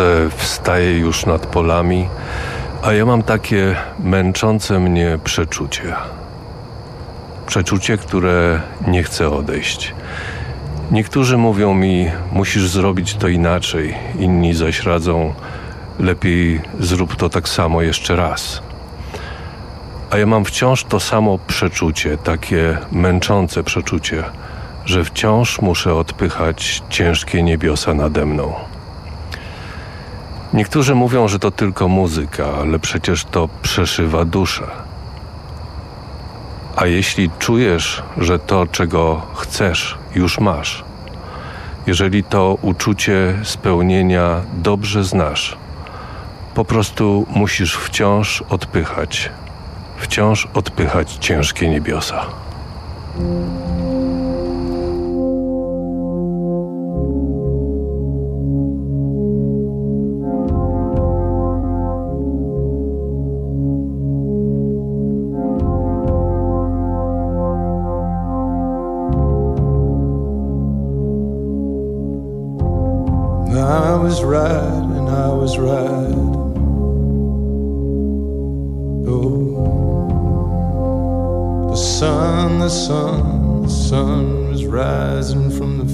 Słońce wstaje już nad polami, a ja mam takie męczące mnie przeczucie. Przeczucie, które nie chce odejść. Niektórzy mówią mi, musisz zrobić to inaczej, inni zaś radzą, lepiej zrób to tak samo jeszcze raz. A ja mam wciąż to samo przeczucie, takie męczące przeczucie, że wciąż muszę odpychać ciężkie niebiosa nade mną. Niektórzy mówią, że to tylko muzyka, ale przecież to przeszywa duszę. A jeśli czujesz, że to, czego chcesz, już masz, jeżeli to uczucie spełnienia dobrze znasz, po prostu musisz wciąż odpychać, wciąż odpychać ciężkie niebiosa. right and I was right. Oh, the sun, the sun, the sun was rising from the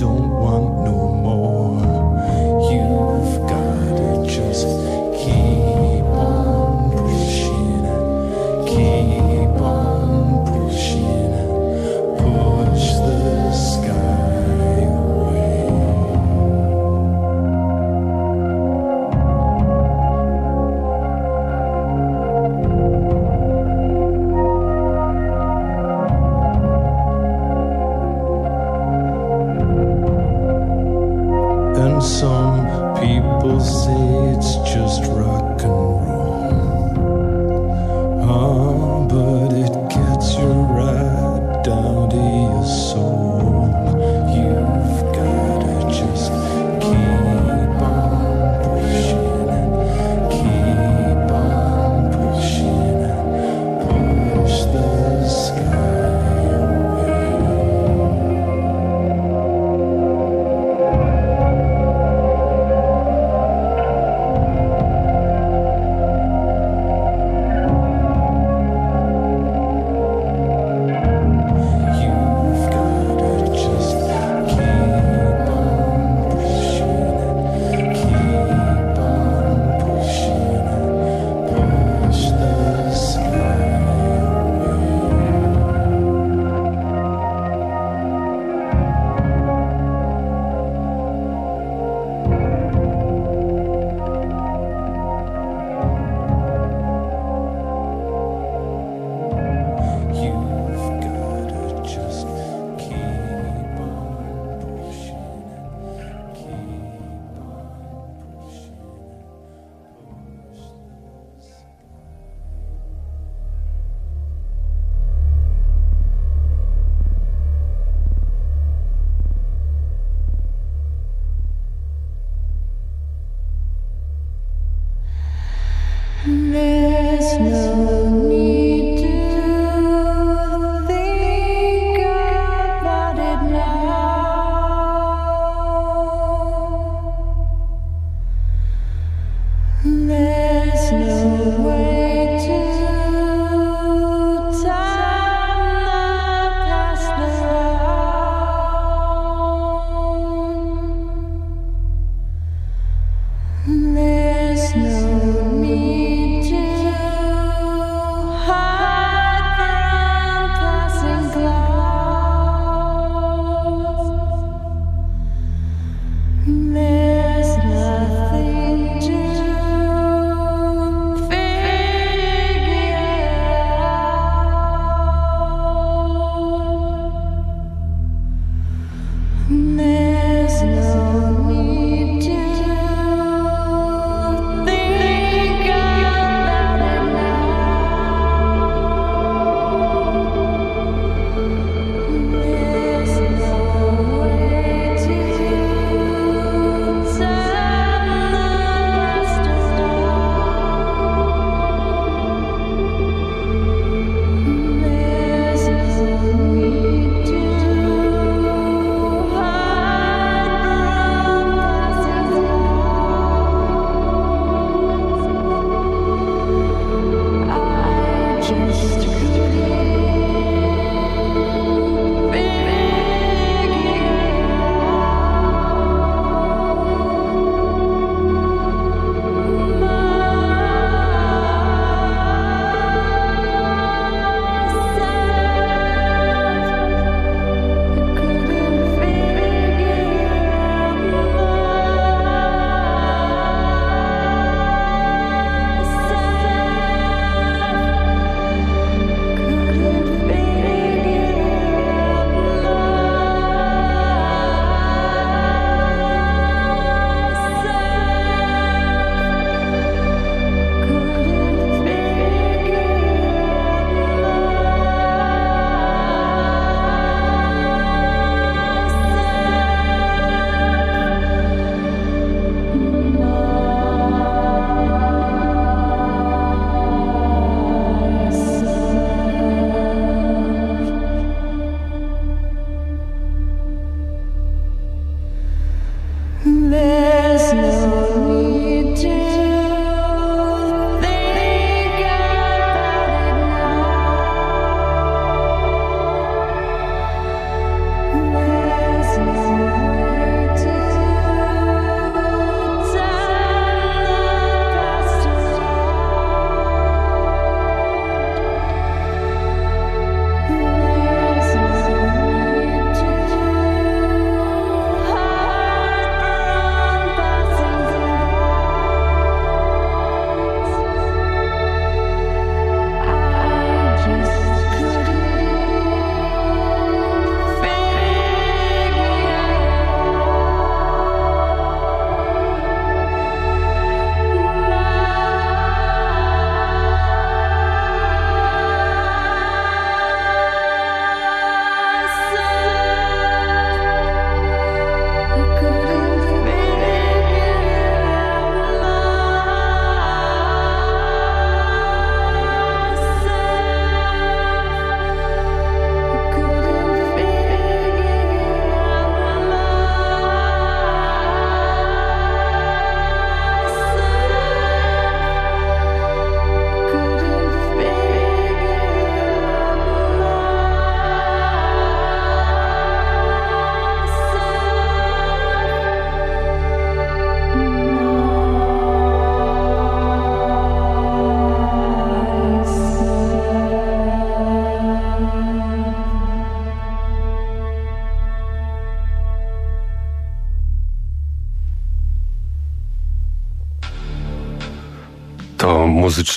and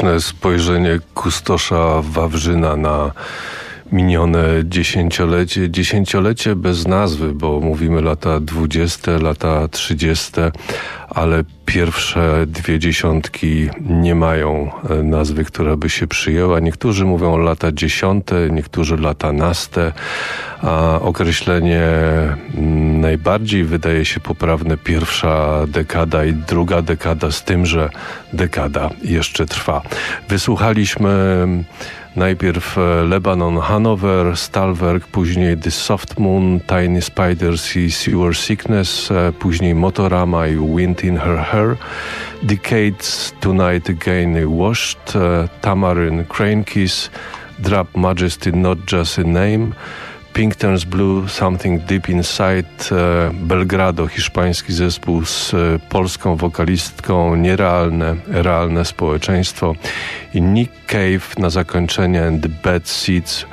muzyczne spojrzenie kustosza Wawrzyna na minione dziesięciolecie. Dziesięciolecie bez nazwy, bo mówimy lata dwudzieste, lata trzydzieste, ale pierwsze dwie dziesiątki nie mają e, nazwy, która by się przyjęła. Niektórzy mówią lata dziesiąte, niektórzy lata naste, a określenie mm, najbardziej wydaje się poprawne pierwsza dekada i druga dekada z tym, że dekada jeszcze trwa. Wysłuchaliśmy Najpierw e, Lebanon Hanover, Stalwerk, później The Soft Moon, Tiny Spiders i Sewer Sickness, e, później Motorama i Wind in Her Hair, Decades, Tonight Again Washed, e, Tamarin, Crane Kiss, Drop Majesty Not Just a Name, Pink Turns Blue, Something Deep Inside, e, Belgrado, hiszpański zespół z e, polską wokalistką, nierealne, realne społeczeństwo i Nick Cave na zakończenie and The Bad Seeds,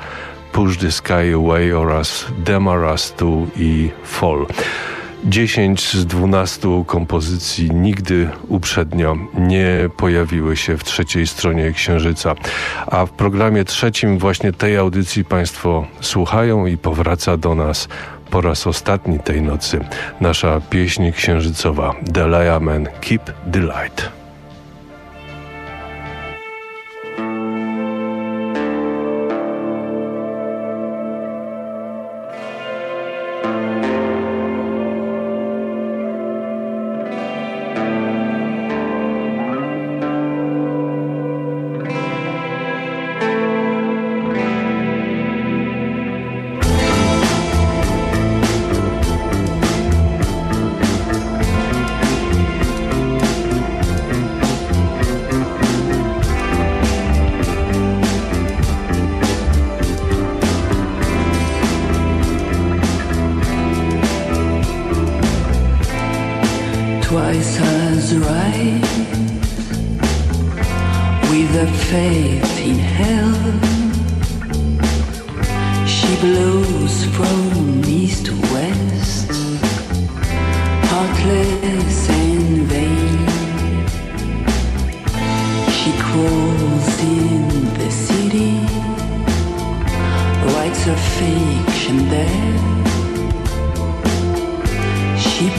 Push the Sky Away oraz Demarastu i Fall. 10 z 12 kompozycji nigdy uprzednio nie pojawiły się w trzeciej stronie Księżyca. A w programie trzecim właśnie tej audycji Państwo słuchają i powraca do nas po raz ostatni tej nocy nasza pieśń księżycowa The Man Keep the Light.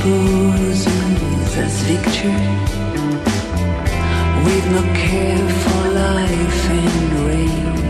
pose with as victory. With no care for life and rain.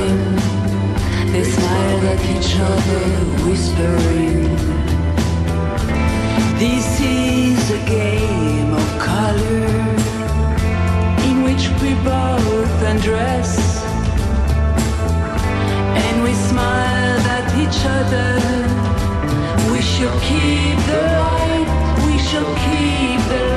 Smile at each other, whispering. This is a game of color in which we both undress and we smile at each other. We shall keep the light, we shall keep the light.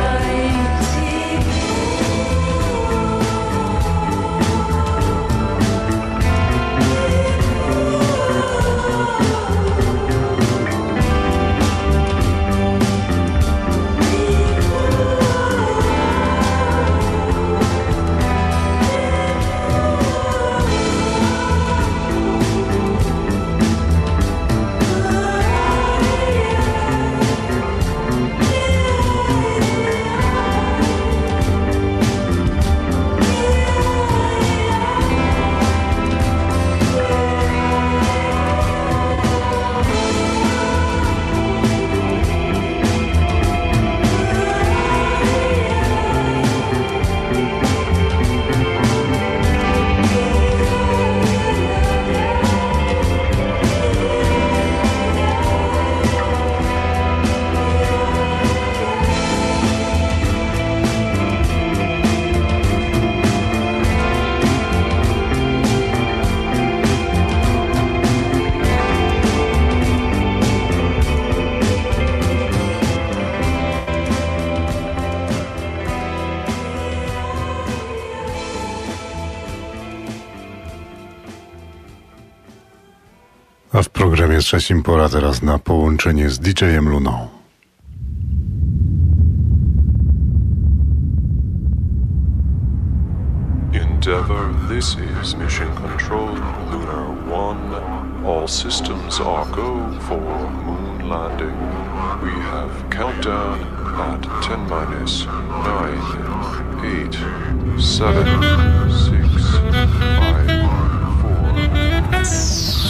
W programie trzecim pora teraz na połączenie z DJ-em Luną. Endeavour, this is Mission Control Lunar 1. All systems are go for moon landing. We have countdown at 10 minus 9, 8, 7, 6, 5, 4.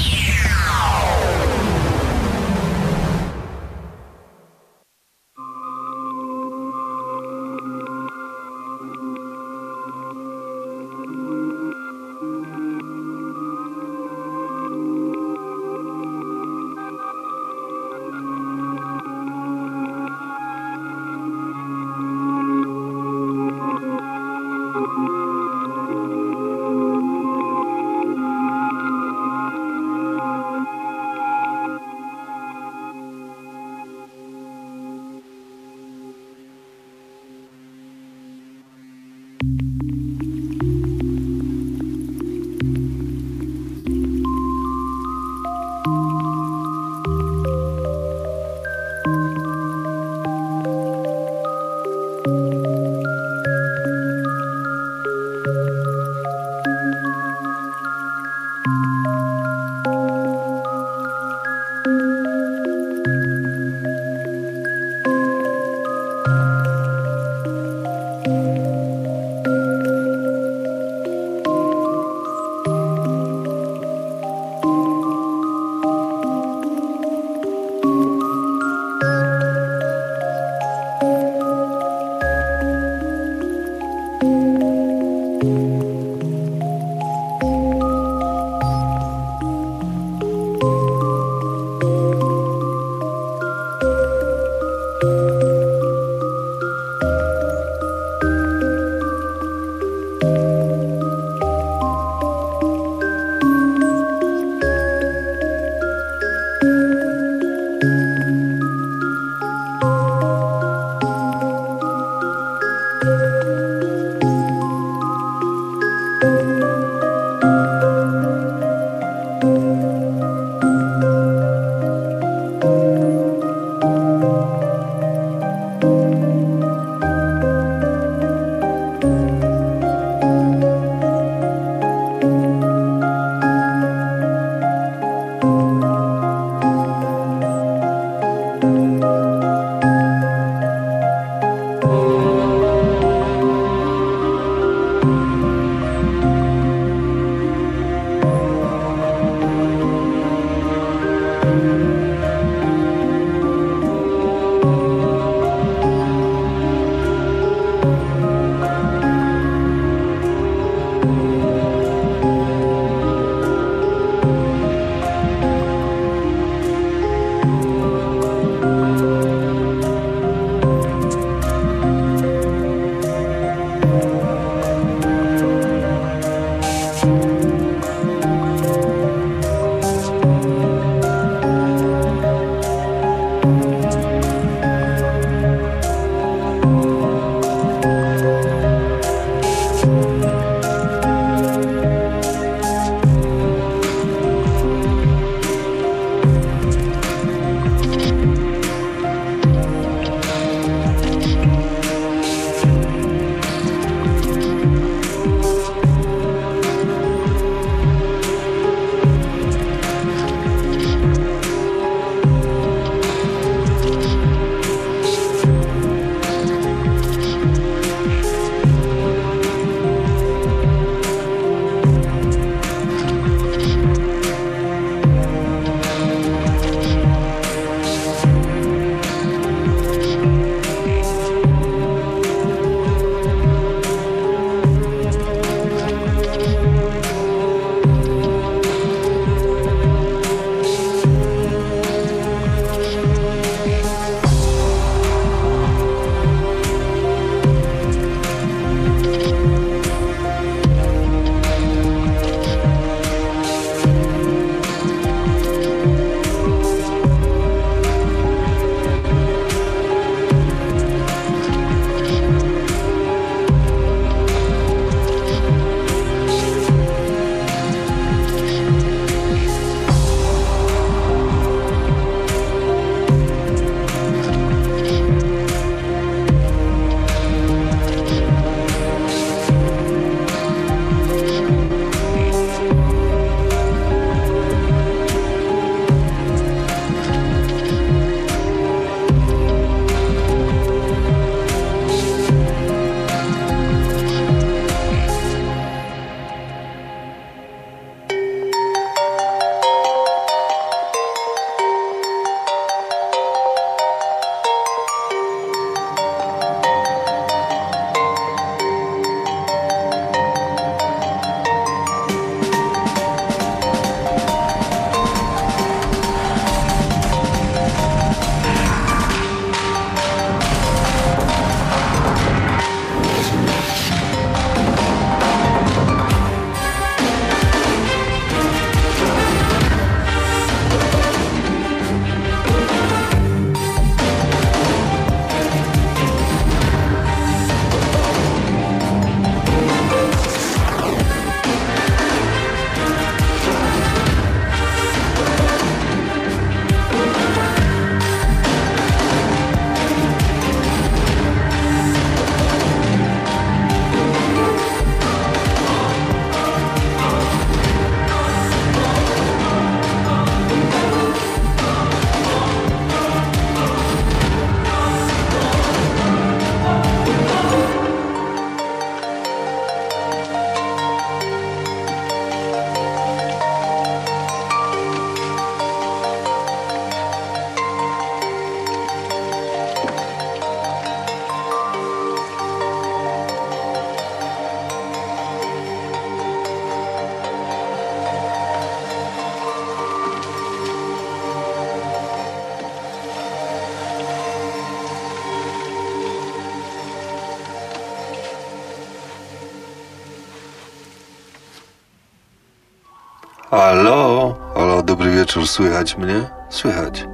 Halo, halo, dobry wieczór, słychać mnie? Słychać,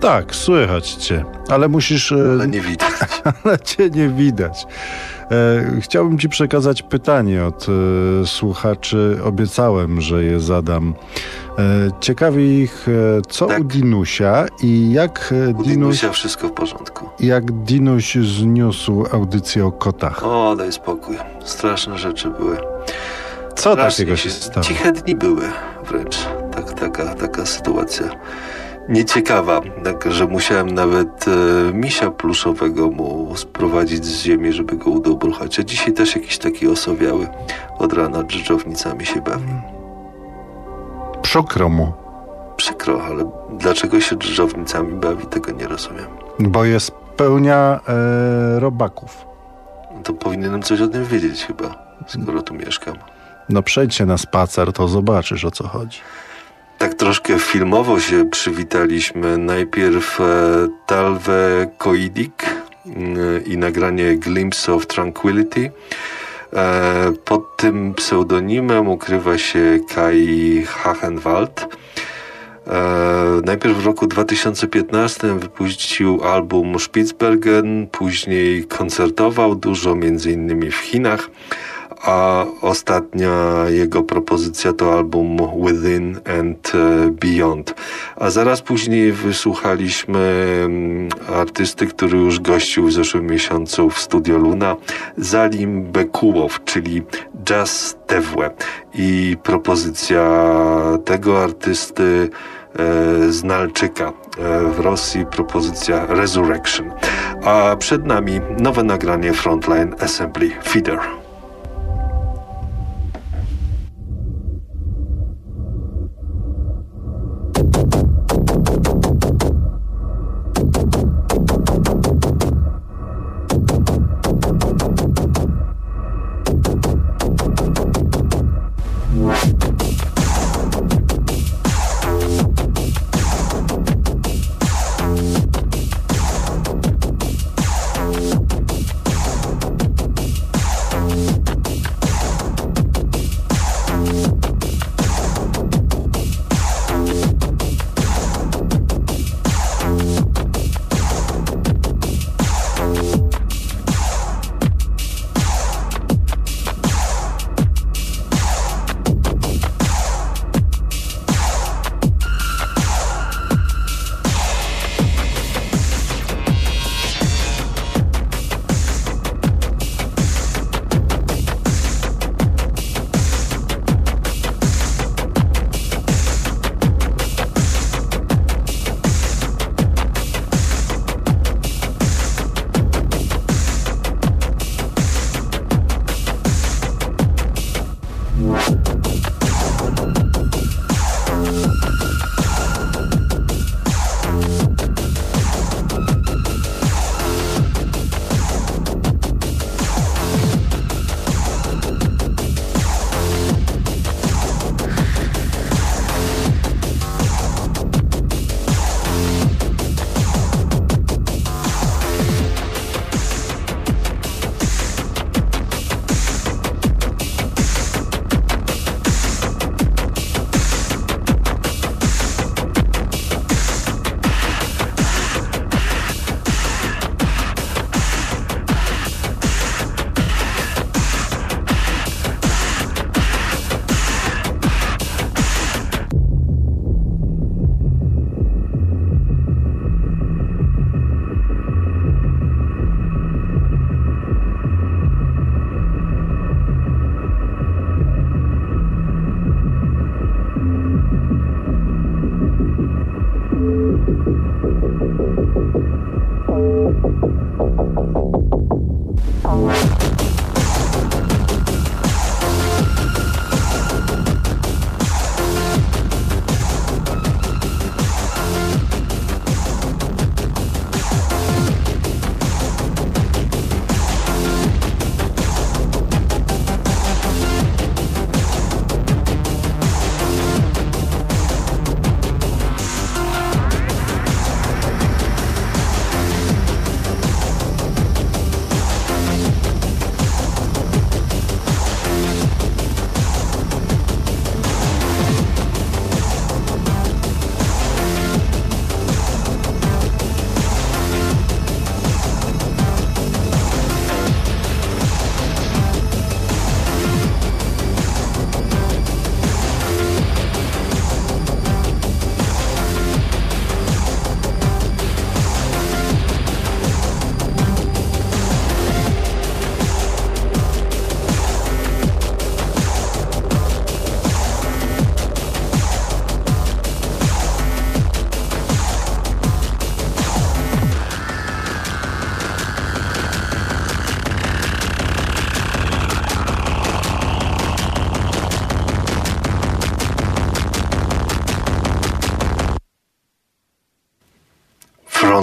Tak, słychać cię, ale musisz. e, ale nie widać. ale cię nie widać. E, chciałbym ci przekazać pytanie od e, słuchaczy. Obiecałem, że je zadam. E, ciekawi ich, e, co Tak. u Dinusia i jak e, U Dinuś, Dinusia wszystko w porządku. jak Dinuś zniósł audycję o kotach. O, daj spokój. Straszne rzeczy były. Co Strasznie takiego się stało? Ciche dni były wręcz. Tak, taka, taka sytuacja nieciekawa. Tak, że musiałem nawet e, misia pluszowego mu sprowadzić z ziemi, żeby go udobruchać. A dzisiaj też jakiś taki osowiały od rana dżdżownicami się bawi. Przykro mu, Przykro, ale dlaczego się dżdżownicami bawi, tego nie rozumiem. bo je spełnia e, robaków. To powinienem coś o tym wiedzieć chyba, skoro tu mieszkam. No przejdź się na spacer, to zobaczysz o co chodzi. Tak troszkę filmowo się przywitaliśmy. Najpierw e, Talve Koidik mm, i nagranie Glimpse of Tranquility. E, pod tym pseudonimem ukrywa się Kai Hachenwald. E, najpierw w roku 2015 wypuścił album Spitsbergen, później koncertował dużo, między innymi w Chinach, a ostatnia jego propozycja to album Within and e, Beyond. A zaraz później wysłuchaliśmy mm, artysty, który już gościł w zeszłym miesiącu w Studio Luna, Zalim Bekułow, czyli Jazz Tewłe. I propozycja tego artysty e, z Nalczyka e, w Rosji, propozycja Resurrection. A przed nami nowe nagranie Frontline Assembly Feeder.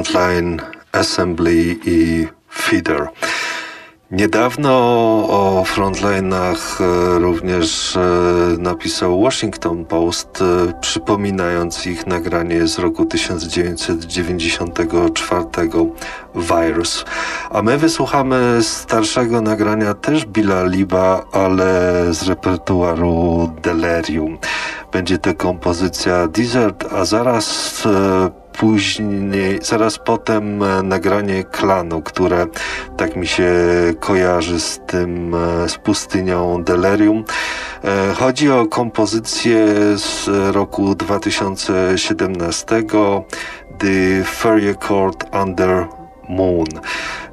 Frontline Assembly i Feeder. Niedawno o frontline'ach e, również e, napisał Washington Post, e, przypominając ich nagranie z roku 1994 Virus. A my wysłuchamy starszego nagrania też Billa Liba, ale z repertuaru Delirium. Będzie to kompozycja Desert, a zaraz później, zaraz potem e, nagranie klanu, które tak mi się kojarzy z tym, e, z pustynią Delirium. E, chodzi o kompozycję z roku 2017 The Furrier Court Under Moon.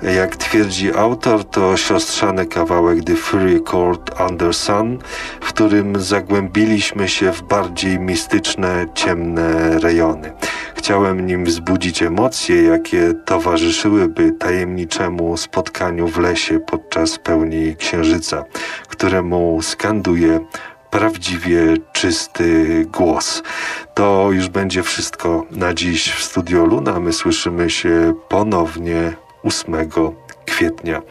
Jak twierdzi autor, to siostrzany kawałek The Fury Court Under Sun, w którym zagłębiliśmy się w bardziej mistyczne, ciemne rejony. Chciałem nim wzbudzić emocje, jakie towarzyszyłyby tajemniczemu spotkaniu w lesie podczas pełni księżyca, któremu skanduje prawdziwie czysty głos. To już będzie wszystko na dziś w Studio Luna. My słyszymy się ponownie 8 kwietnia,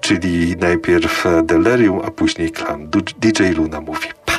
czyli najpierw Delirium, a później Klan. DJ Luna mówi pa!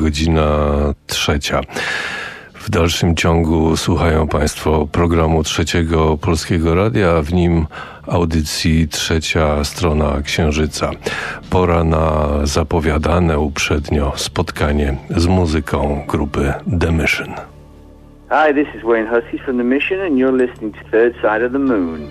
Godzina trzecia. W dalszym ciągu słuchają Państwo programu Trzeciego Polskiego Radia, w nim audycji Trzecia Strona Księżyca. Pora na zapowiadane uprzednio spotkanie z muzyką grupy The Mission. Hi, this is Wayne Hussey from The Mission, and you're listening to Third Side of the Moon.